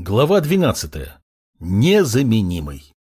Глава 12. Незаменимый.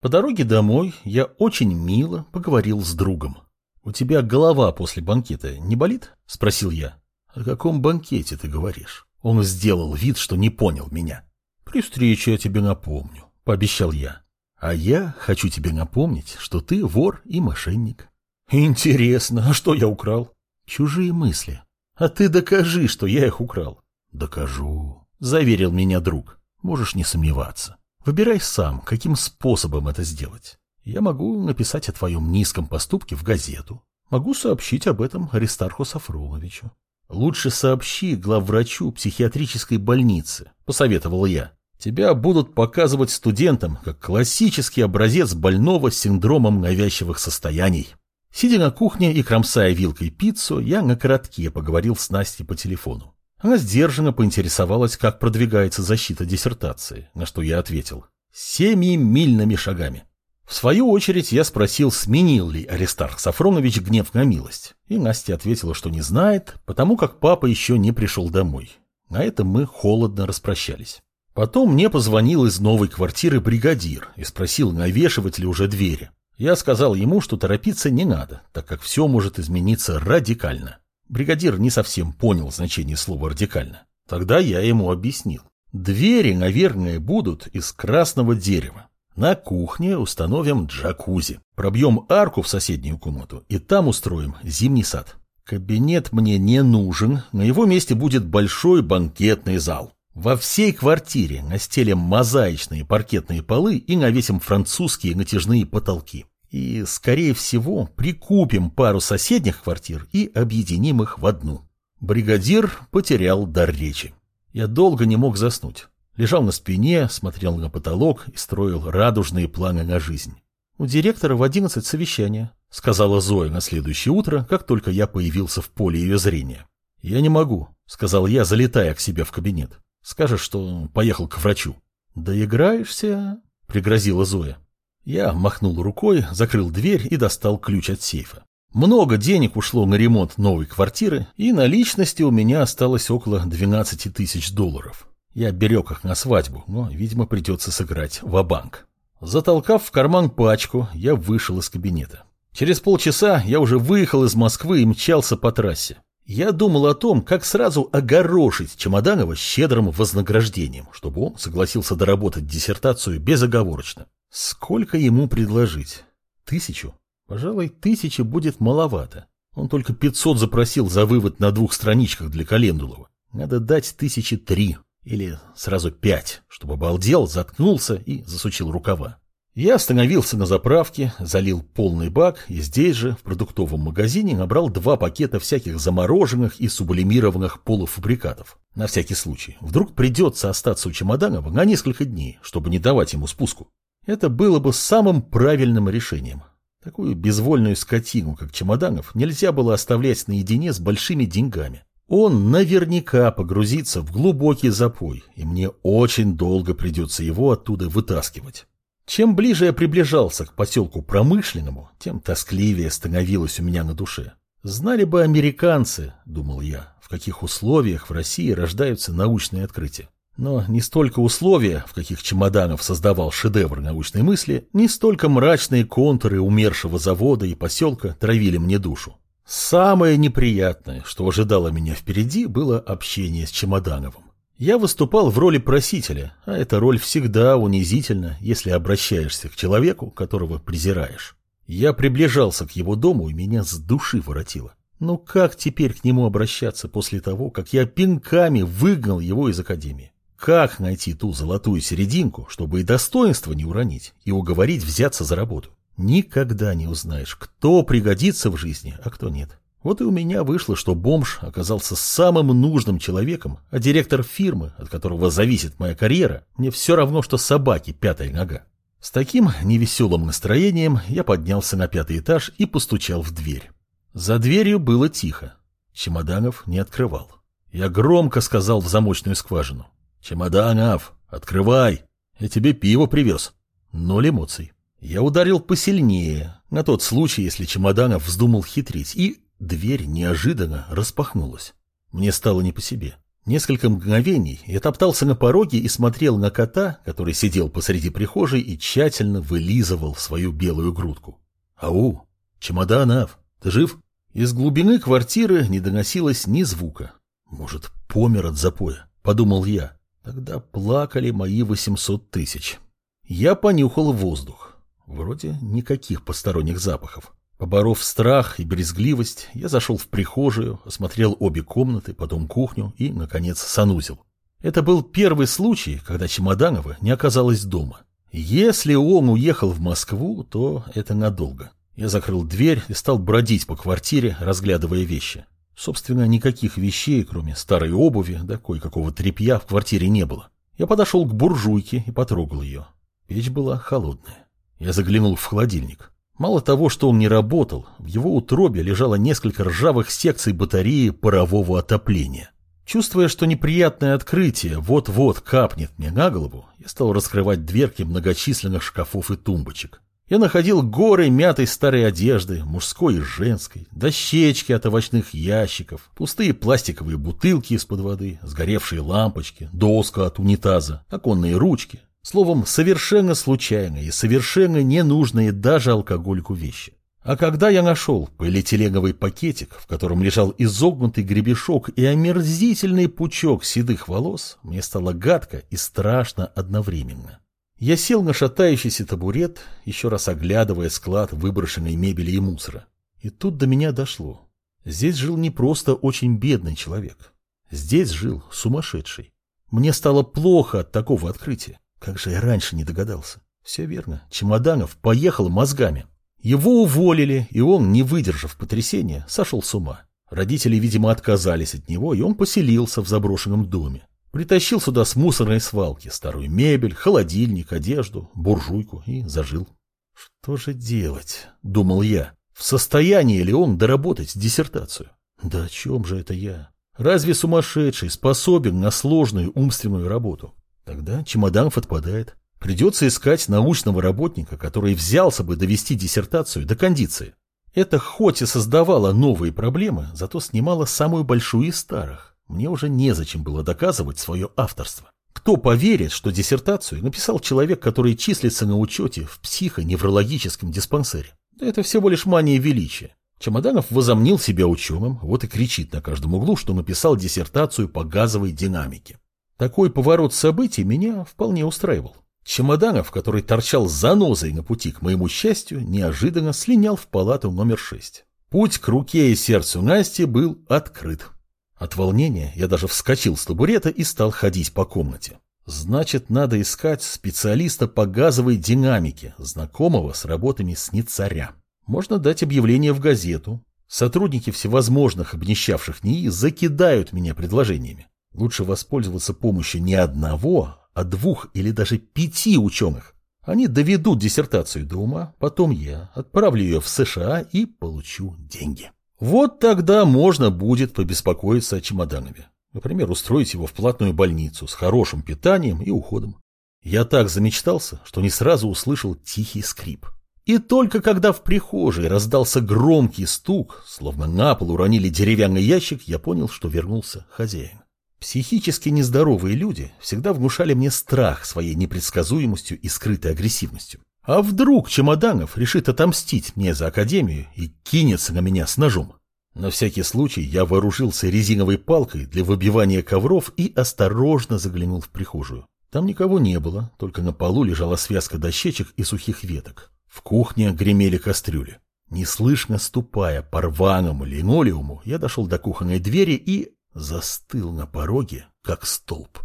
По дороге домой я очень мило поговорил с другом. «У тебя голова после банкета не болит?» – спросил я. «О каком банкете ты говоришь?» Он сделал вид, что не понял меня. «При встрече я тебе напомню», – пообещал я. «А я хочу тебе напомнить, что ты вор и мошенник». «Интересно, а что я украл?» «Чужие мысли. А ты докажи, что я их украл». «Докажу», — заверил меня друг. «Можешь не сомневаться. Выбирай сам, каким способом это сделать. Я могу написать о твоем низком поступке в газету. Могу сообщить об этом Аристарху Сафроновичу. Лучше сообщи главврачу психиатрической больницы, посоветовал я. Тебя будут показывать студентам как классический образец больного с синдромом навязчивых состояний. Сидя на кухне и кромсая вилкой пиццу, я на коротке поговорил с Настей по телефону. Она сдержанно поинтересовалась, как продвигается защита диссертации, на что я ответил «семимильными шагами». В свою очередь я спросил, сменил ли Аристарх Сафронович гнев на милость, и Настя ответила, что не знает, потому как папа еще не пришел домой. На этом мы холодно распрощались. Потом мне позвонил из новой квартиры бригадир и спросил, навешивать ли уже двери. Я сказал ему, что торопиться не надо, так как все может измениться радикально. Бригадир не совсем понял значение слова «радикально». Тогда я ему объяснил. Двери, наверное, будут из красного дерева. На кухне установим джакузи. Пробьем арку в соседнюю комнату и там устроим зимний сад. Кабинет мне не нужен, на его месте будет большой банкетный зал. Во всей квартире настелим мозаичные паркетные полы и навесим французские натяжные потолки. И, скорее всего, прикупим пару соседних квартир и объединим их в одну. Бригадир потерял дар речи. Я долго не мог заснуть. Лежал на спине, смотрел на потолок и строил радужные планы на жизнь. «У директора в одиннадцать совещание», — сказала Зоя на следующее утро, как только я появился в поле ее зрения. «Я не могу», — сказал я, залетая к себе в кабинет. «Скажешь, что поехал к врачу». «Доиграешься?» — пригрозила Зоя. Я махнул рукой, закрыл дверь и достал ключ от сейфа. Много денег ушло на ремонт новой квартиры, и наличности у меня осталось около 12 тысяч долларов. Я берег их на свадьбу, но, видимо, придется сыграть в банк Затолкав в карман пачку, я вышел из кабинета. Через полчаса я уже выехал из Москвы и мчался по трассе. Я думал о том, как сразу огорошить Чемоданова щедрым вознаграждением, чтобы он согласился доработать диссертацию безоговорочно. Сколько ему предложить? Тысячу? Пожалуй, тысячи будет маловато. Он только пятьсот запросил за вывод на двух страничках для Календулова. Надо дать тысячи три или сразу пять, чтобы обалдел, заткнулся и засучил рукава. Я остановился на заправке, залил полный бак и здесь же, в продуктовом магазине, набрал два пакета всяких замороженных и сублимированных полуфабрикатов. На всякий случай. Вдруг придется остаться у Чемоданова на несколько дней, чтобы не давать ему спуску. Это было бы самым правильным решением. Такую безвольную скотину, как Чемоданов, нельзя было оставлять наедине с большими деньгами. Он наверняка погрузится в глубокий запой, и мне очень долго придется его оттуда вытаскивать. Чем ближе я приближался к поселку промышленному, тем тоскливее становилось у меня на душе. Знали бы американцы, думал я, в каких условиях в России рождаются научные открытия. Но не столько условия, в каких Чемоданов создавал шедевр научной мысли, не столько мрачные контуры умершего завода и поселка травили мне душу. Самое неприятное, что ожидало меня впереди, было общение с Чемодановым. Я выступал в роли просителя, а эта роль всегда унизительна, если обращаешься к человеку, которого презираешь. Я приближался к его дому, и меня с души воротило. Ну как теперь к нему обращаться после того, как я пинками выгнал его из академии? Как найти ту золотую серединку, чтобы и достоинство не уронить, и уговорить взяться за работу? Никогда не узнаешь, кто пригодится в жизни, а кто нет. Вот и у меня вышло, что бомж оказался самым нужным человеком, а директор фирмы, от которого зависит моя карьера, мне все равно, что собаки пятая нога. С таким невеселым настроением я поднялся на пятый этаж и постучал в дверь. За дверью было тихо. Чемоданов не открывал. Я громко сказал в замочную скважину. «Чемоданов, открывай! Я тебе пиво привез». Ноль эмоций. Я ударил посильнее, на тот случай, если Чемоданов вздумал хитрить, и дверь неожиданно распахнулась. Мне стало не по себе. Несколько мгновений я топтался на пороге и смотрел на кота, который сидел посреди прихожей и тщательно вылизывал свою белую грудку. «Ау! Чемоданов! Ты жив?» Из глубины квартиры не доносилось ни звука. «Может, помер от запоя?» — подумал я. Тогда плакали мои восемьсот тысяч. Я понюхал воздух. Вроде никаких посторонних запахов. Поборов страх и брезгливость, я зашел в прихожую, осмотрел обе комнаты, потом кухню и, наконец, санузел. Это был первый случай, когда Чемоданова не оказалась дома. Если он уехал в Москву, то это надолго. Я закрыл дверь и стал бродить по квартире, разглядывая вещи. Собственно, никаких вещей, кроме старой обуви, да кое-какого тряпья в квартире не было. Я подошел к буржуйке и потрогал ее. Печь была холодная. Я заглянул в холодильник. Мало того, что он не работал, в его утробе лежало несколько ржавых секций батареи парового отопления. Чувствуя, что неприятное открытие вот-вот капнет мне на голову, я стал раскрывать дверки многочисленных шкафов и тумбочек. Я находил горы мятой старой одежды, мужской и женской, дощечки от овощных ящиков, пустые пластиковые бутылки из-под воды, сгоревшие лампочки, доска от унитаза, оконные ручки, Словом, совершенно случайные и совершенно ненужные даже алкоголику вещи. А когда я нашел полиэтиленовый пакетик, в котором лежал изогнутый гребешок и омерзительный пучок седых волос, мне стало гадко и страшно одновременно. Я сел на шатающийся табурет, еще раз оглядывая склад выброшенной мебели и мусора. И тут до меня дошло. Здесь жил не просто очень бедный человек. Здесь жил сумасшедший. Мне стало плохо от такого открытия. Как же я раньше не догадался. Все верно. Чемоданов поехал мозгами. Его уволили, и он, не выдержав потрясения, сошел с ума. Родители, видимо, отказались от него, и он поселился в заброшенном доме. Притащил сюда с мусорной свалки старую мебель, холодильник, одежду, буржуйку и зажил. Что же делать, думал я. В состоянии ли он доработать диссертацию? Да о чем же это я? Разве сумасшедший способен на сложную умственную работу? Тогда Чемоданов отпадает. Придется искать научного работника, который взялся бы довести диссертацию до кондиции. Это хоть и создавало новые проблемы, зато снимало самую большую из старых. Мне уже незачем было доказывать свое авторство. Кто поверит, что диссертацию написал человек, который числится на учете в психоневрологическом диспансере? Это всего лишь мания величия. Чемоданов возомнил себя ученым, вот и кричит на каждом углу, что написал диссертацию по газовой динамике. Такой поворот событий меня вполне устраивал. Чемоданов, который торчал занозой на пути к моему счастью, неожиданно слинял в палату номер шесть. Путь к руке и сердцу Насти был открыт. От волнения я даже вскочил с табурета и стал ходить по комнате. Значит, надо искать специалиста по газовой динамике, знакомого с работами Сницаря. Можно дать объявление в газету. Сотрудники всевозможных обнищавших НИИ закидают меня предложениями. Лучше воспользоваться помощью не одного, а двух или даже пяти ученых. Они доведут диссертацию до ума, потом я отправлю ее в США и получу деньги. Вот тогда можно будет побеспокоиться о чемоданове. Например, устроить его в платную больницу с хорошим питанием и уходом. Я так замечтался, что не сразу услышал тихий скрип. И только когда в прихожей раздался громкий стук, словно на пол уронили деревянный ящик, я понял, что вернулся хозяин. Психически нездоровые люди всегда внушали мне страх своей непредсказуемостью и скрытой агрессивностью. А вдруг Чемоданов решит отомстить мне за академию и кинется на меня с ножом? На всякий случай я вооружился резиновой палкой для выбивания ковров и осторожно заглянул в прихожую. Там никого не было, только на полу лежала связка дощечек и сухих веток. В кухне гремели кастрюли. Неслышно ступая по рваному линолеуму, я дошел до кухонной двери и застыл на пороге, как столб.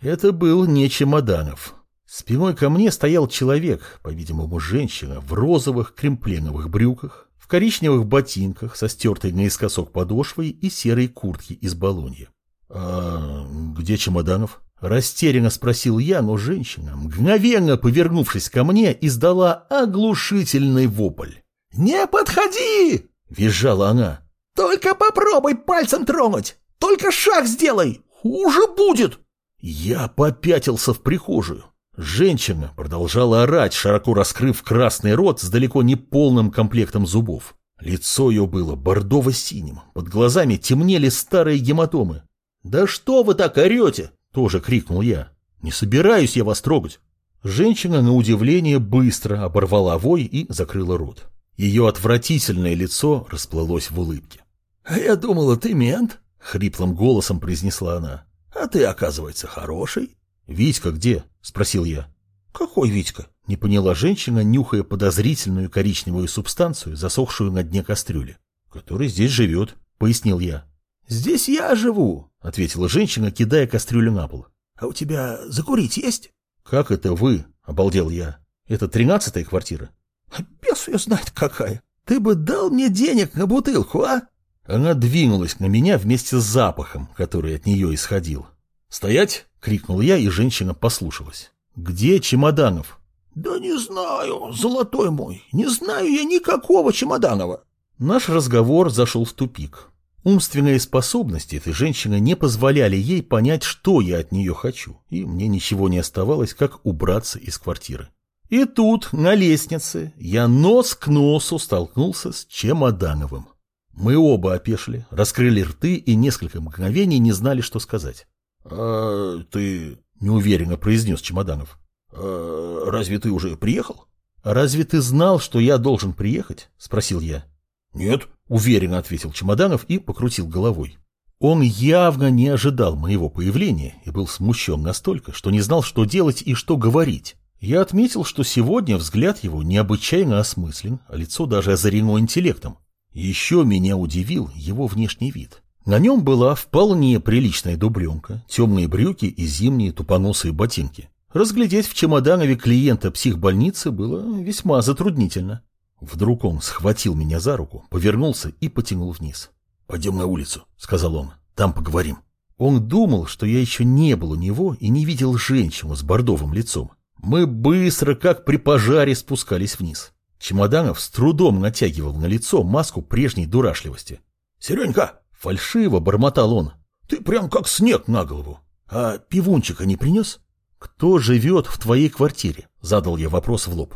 Это был не Чемоданов. Спиной ко мне стоял человек, по-видимому, женщина, в розовых кремпленовых брюках, коричневых ботинках со стертой наискосок подошвой и серой куртке из балонья. «А где Чемоданов?» Растерянно спросил я, но женщина, мгновенно повернувшись ко мне, издала оглушительный вопль. «Не подходи!» — визжала она. «Только попробуй пальцем тронуть! Только шаг сделай! Хуже будет!» Я попятился в прихожую. Женщина продолжала орать, широко раскрыв красный рот с далеко не полным комплектом зубов. Лицо ее было бордово-синим, под глазами темнели старые гематомы. «Да что вы так орете?» – тоже крикнул я. «Не собираюсь я вас трогать». Женщина, на удивление, быстро оборвала вой и закрыла рот. Ее отвратительное лицо расплылось в улыбке. «А я думала, ты мент?» — хриплым голосом произнесла она. «А ты, оказывается, хороший». «Витька где?» — спросил я. «Какой Витька?» — не поняла женщина, нюхая подозрительную коричневую субстанцию, засохшую на дне кастрюли. «Который здесь живет», — пояснил я. «Здесь я живу», — ответила женщина, кидая кастрюлю на пол. «А у тебя закурить есть?» «Как это вы?» — обалдел я. «Это тринадцатая квартира?» «Бес ее знает какая! Ты бы дал мне денег на бутылку, а?» Она двинулась на меня вместе с запахом, который от нее исходил. «Стоять!» — крикнул я, и женщина послушалась. «Где Чемоданов?» «Да не знаю, золотой мой, не знаю я никакого Чемоданова». Наш разговор зашел в тупик. Умственные способности этой женщины не позволяли ей понять, что я от нее хочу, и мне ничего не оставалось, как убраться из квартиры. И тут, на лестнице, я нос к носу столкнулся с Чемодановым. Мы оба опешили, раскрыли рты и несколько мгновений не знали, что сказать. — А ты... — неуверенно произнес Чемоданов. А, «Разве ты уже приехал?» «Разве ты знал, что я должен приехать?» — спросил я. «Нет», — уверенно ответил Чемоданов и покрутил головой. Он явно не ожидал моего появления и был смущен настолько, что не знал, что делать и что говорить. Я отметил, что сегодня взгляд его необычайно осмыслен, а лицо даже озарено интеллектом. Еще меня удивил его внешний вид. На нем была вполне приличная дубленка, темные брюки и зимние тупоносые ботинки. Разглядеть в чемоданове клиента психбольницы было весьма затруднительно. Вдруг он схватил меня за руку, повернулся и потянул вниз. «Пойдем на улицу», — сказал он, — «там поговорим». Он думал, что я еще не был у него и не видел женщину с бордовым лицом. Мы быстро, как при пожаре, спускались вниз. Чемоданов с трудом натягивал на лицо маску прежней дурашливости. «Серенька!» — фальшиво бормотал он. «Ты прям как снег на голову. А пивунчика не принес?» «Кто живет в твоей квартире?» — задал я вопрос в лоб.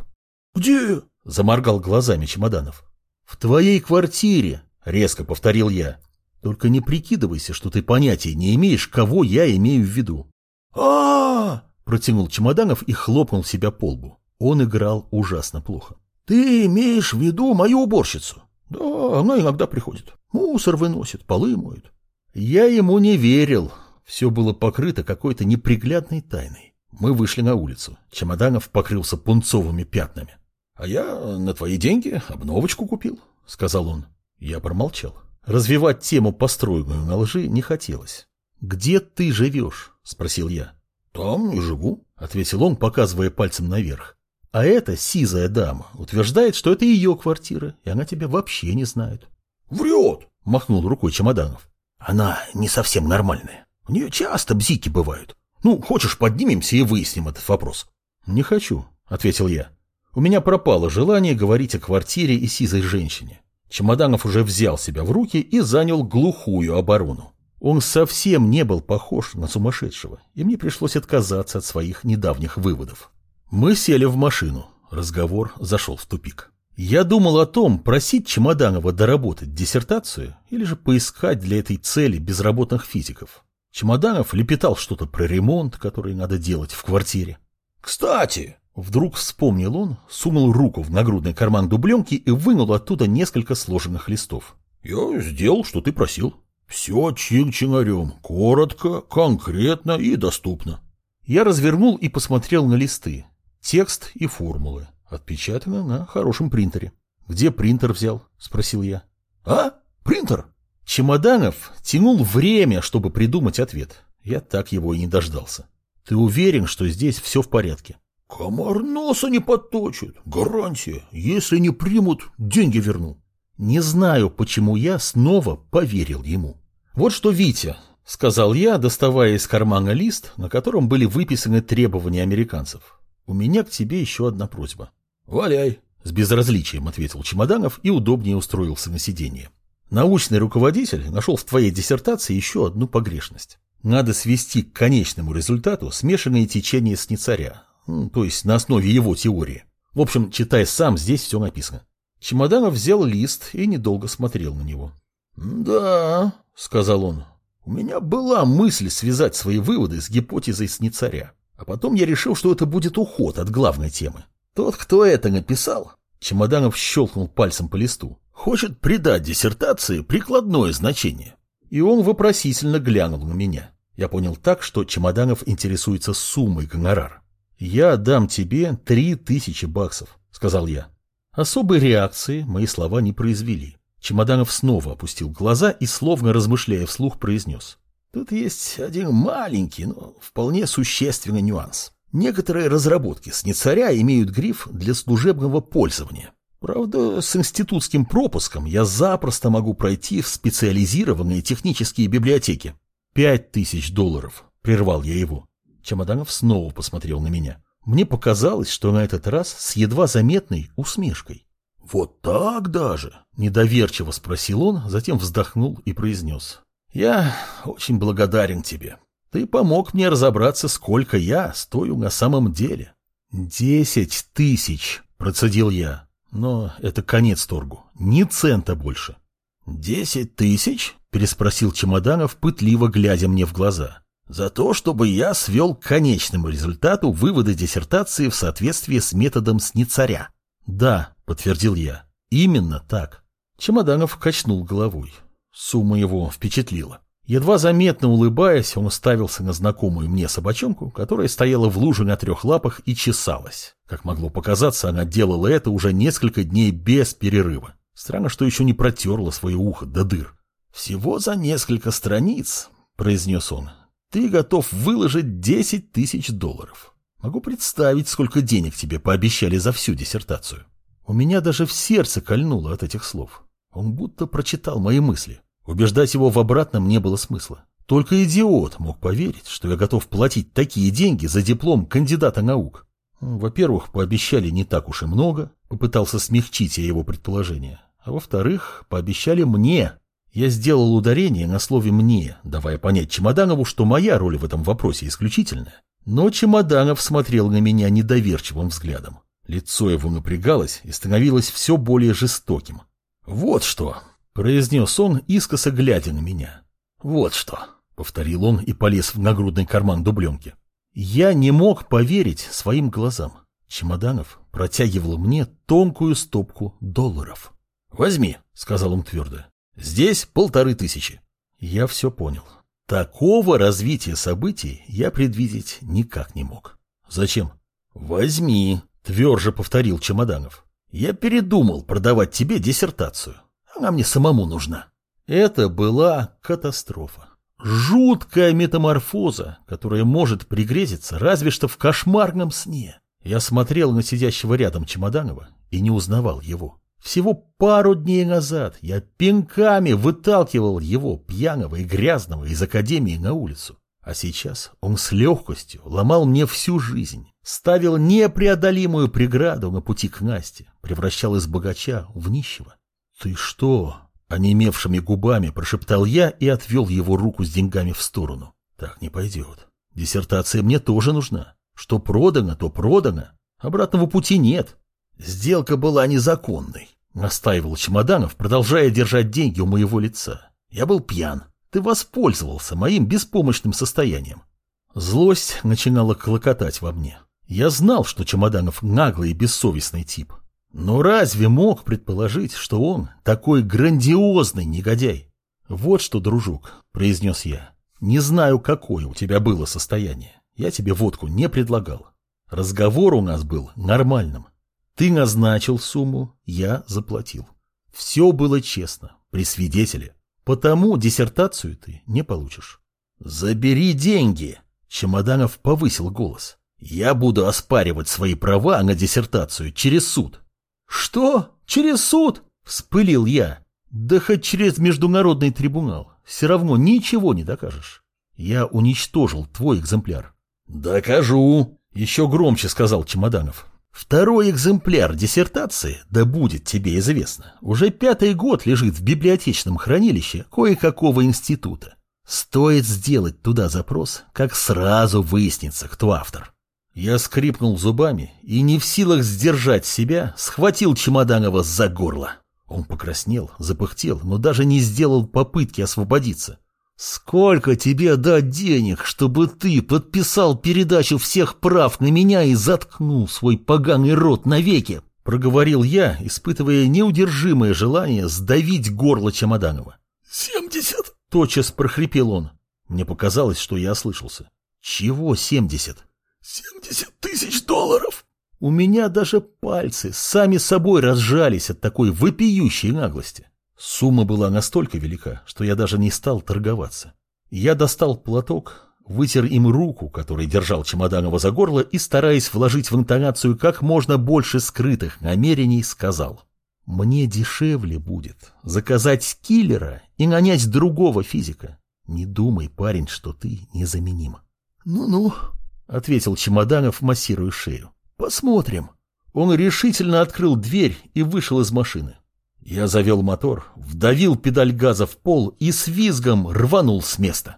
«Где?» — заморгал глазами Чемоданов. «В твоей квартире!» — резко повторил я. «Только не прикидывайся, что ты понятия не имеешь, кого я имею в виду». «А-а-а!» Протянул Чемоданов и хлопнул себя по лбу. Он играл ужасно плохо. «Ты имеешь в виду мою уборщицу?» «Да, она иногда приходит. Мусор выносит, полы моет». Я ему не верил. Все было покрыто какой-то неприглядной тайной. Мы вышли на улицу. Чемоданов покрылся пунцовыми пятнами. «А я на твои деньги обновочку купил», — сказал он. Я промолчал. Развивать тему, построенную на лжи, не хотелось. «Где ты живешь?» — спросил я. «Там и живу», — ответил он, показывая пальцем наверх. «А эта сизая дама утверждает, что это ее квартира, и она тебя вообще не знает». «Врет!» — махнул рукой Чемоданов. «Она не совсем нормальная. У нее часто бзики бывают. Ну, хочешь, поднимемся и выясним этот вопрос?» «Не хочу», — ответил я. «У меня пропало желание говорить о квартире и сизой женщине». Чемоданов уже взял себя в руки и занял глухую оборону. Он совсем не был похож на сумасшедшего, и мне пришлось отказаться от своих недавних выводов. Мы сели в машину. Разговор зашел в тупик. Я думал о том, просить Чемоданова доработать диссертацию или же поискать для этой цели безработных физиков. Чемоданов лепетал что-то про ремонт, который надо делать в квартире. «Кстати!» Вдруг вспомнил он, сунул руку в нагрудный карман дубленки и вынул оттуда несколько сложенных листов. «Я сделал, что ты просил». Все чин-чинарем, коротко, конкретно и доступно. Я развернул и посмотрел на листы. Текст и формулы. Отпечатано на хорошем принтере. «Где принтер взял?» – спросил я. «А? Принтер?» Чемоданов тянул время, чтобы придумать ответ. Я так его и не дождался. «Ты уверен, что здесь все в порядке?» «Комар носа не подточит. Гарантия. Если не примут, деньги верну». Не знаю, почему я снова поверил ему. «Вот что, Витя», — сказал я, доставая из кармана лист, на котором были выписаны требования американцев. «У меня к тебе еще одна просьба». «Валяй», — с безразличием ответил Чемоданов и удобнее устроился на сиденье. «Научный руководитель нашел в твоей диссертации еще одну погрешность. Надо свести к конечному результату смешанные течения Сницаря, то есть на основе его теории. В общем, читай сам, здесь все написано. Чемоданов взял лист и недолго смотрел на него. «Да», — сказал он, — У меня была мысль связать свои выводы с гипотезой Сницаря. А потом я решил, что это будет уход от главной темы. Тот, кто это написал, Чемоданов щелкнул пальцем по листу, хочет придать диссертации прикладное значение. И он вопросительно глянул на меня. Я понял так, что Чемоданов интересуется суммой гонорара. «Я дам тебе три тысячи баксов», — сказал я. Особой реакции мои слова не произвели. Чемоданов снова опустил глаза и, словно размышляя вслух, произнес. Тут есть один маленький, но вполне существенный нюанс. Некоторые разработки с нецаря имеют гриф для служебного пользования. Правда, с институтским пропуском я запросто могу пройти в специализированные технические библиотеки. Пять тысяч долларов, прервал я его. Чемоданов снова посмотрел на меня. Мне показалось, что на этот раз с едва заметной усмешкой. «Вот так даже?» – недоверчиво спросил он, затем вздохнул и произнес. «Я очень благодарен тебе. Ты помог мне разобраться, сколько я стою на самом деле». «Десять тысяч!» – процедил я. «Но это конец торгу. Ни цента больше». «Десять тысяч?» – переспросил Чемоданов, пытливо глядя мне в глаза. «За то, чтобы я свел к конечному результату выводы диссертации в соответствии с методом Сницаря». «Да», — подтвердил я, — «именно так». Чемоданов качнул головой. Сумма его впечатлила. Едва заметно улыбаясь, он уставился на знакомую мне собачонку, которая стояла в луже на трех лапах и чесалась. Как могло показаться, она делала это уже несколько дней без перерыва. Странно, что еще не протерла свое ухо до дыр. «Всего за несколько страниц», — произнес он, — «ты готов выложить десять тысяч долларов. Могу представить, сколько денег тебе пообещали за всю диссертацию. У меня даже в сердце кольнуло от этих слов. Он будто прочитал мои мысли. Убеждать его в обратном не было смысла. Только идиот мог поверить, что я готов платить такие деньги за диплом кандидата наук. Во-первых, пообещали не так уж и много, попытался смягчить я его предположение. А во-вторых, пообещали мне. Я сделал ударение на слове «мне», давая понять Чемоданову, что моя роль в этом вопросе исключительная. Но Чемоданов смотрел на меня недоверчивым взглядом. Лицо его напрягалось и становилось все более жестоким. «Вот что!» — произнес он, искоса глядя на меня. «Вот что!» — повторил он и полез в нагрудный карман дубленки. Я не мог поверить своим глазам. Чемоданов протягивал мне тонкую стопку долларов. «Возьми», — сказал он твердо. «Здесь полторы тысячи». Я все понял. Такого развития событий я предвидеть никак не мог. Зачем? Возьми, тверже повторил Чемоданов. Я передумал продавать тебе диссертацию. Она мне самому нужна. Это была катастрофа. Жуткая метаморфоза, которая может пригрезиться разве что в кошмарном сне. Я смотрел на сидящего рядом Чемоданова и не узнавал его. Всего пару дней назад я пинками выталкивал его, пьяного и грязного, из академии на улицу. А сейчас он с легкостью ломал мне всю жизнь, ставил непреодолимую преграду на пути к Насте, превращал из богача в нищего. «Ты что?» — онемевшими губами прошептал я и отвел его руку с деньгами в сторону. «Так не пойдет. Диссертация мне тоже нужна. Что продано, то продано. Обратного пути нет. Сделка была незаконной. Настаивал Чемоданов, продолжая держать деньги у моего лица. Я был пьян. Ты воспользовался моим беспомощным состоянием. Злость начинала клокотать во мне. Я знал, что Чемоданов наглый и бессовестный тип. Но разве мог предположить, что он такой грандиозный негодяй? Вот что, дружок, произнес я. Не знаю, какое у тебя было состояние. Я тебе водку не предлагал. Разговор у нас был нормальным. Ты назначил сумму, я заплатил. Все было честно, при свидетеле. Потому диссертацию ты не получишь. Забери деньги. Чемоданов повысил голос. Я буду оспаривать свои права на диссертацию через суд. Что? Через суд? Вспылил я. Да хоть через международный трибунал. Все равно ничего не докажешь. Я уничтожил твой экземпляр. Докажу. Еще громче сказал Чемоданов. Второй экземпляр диссертации, да будет тебе известно, уже пятый год лежит в библиотечном хранилище кое-какого института. Стоит сделать туда запрос, как сразу выяснится, кто автор. Я скрипнул зубами и, не в силах сдержать себя, схватил Чемоданова за горло. Он покраснел, запыхтел, но даже не сделал попытки освободиться. Сколько тебе дать денег, чтобы ты подписал передачу всех прав на меня и заткнул свой поганый рот навеки? Проговорил я, испытывая неудержимое желание сдавить горло Чемоданова. «Семьдесят!» — тотчас прохрипел он. Мне показалось, что я ослышался. «Чего семьдесят?» «Семьдесят тысяч долларов!» У меня даже пальцы сами собой разжались от такой вопиющей наглости. Сумма была настолько велика, что я даже не стал торговаться. Я достал платок, вытер им руку, который держал Чемоданова за горло, и, стараясь вложить в интонацию как можно больше скрытых намерений, сказал. «Мне дешевле будет заказать киллера и нанять другого физика. Не думай, парень, что ты незаменим». «Ну-ну», — ответил Чемоданов, массируя шею. «Посмотрим». Он решительно открыл дверь и вышел из машины. Я завел мотор, вдавил педаль газа в пол и с визгом рванул с места.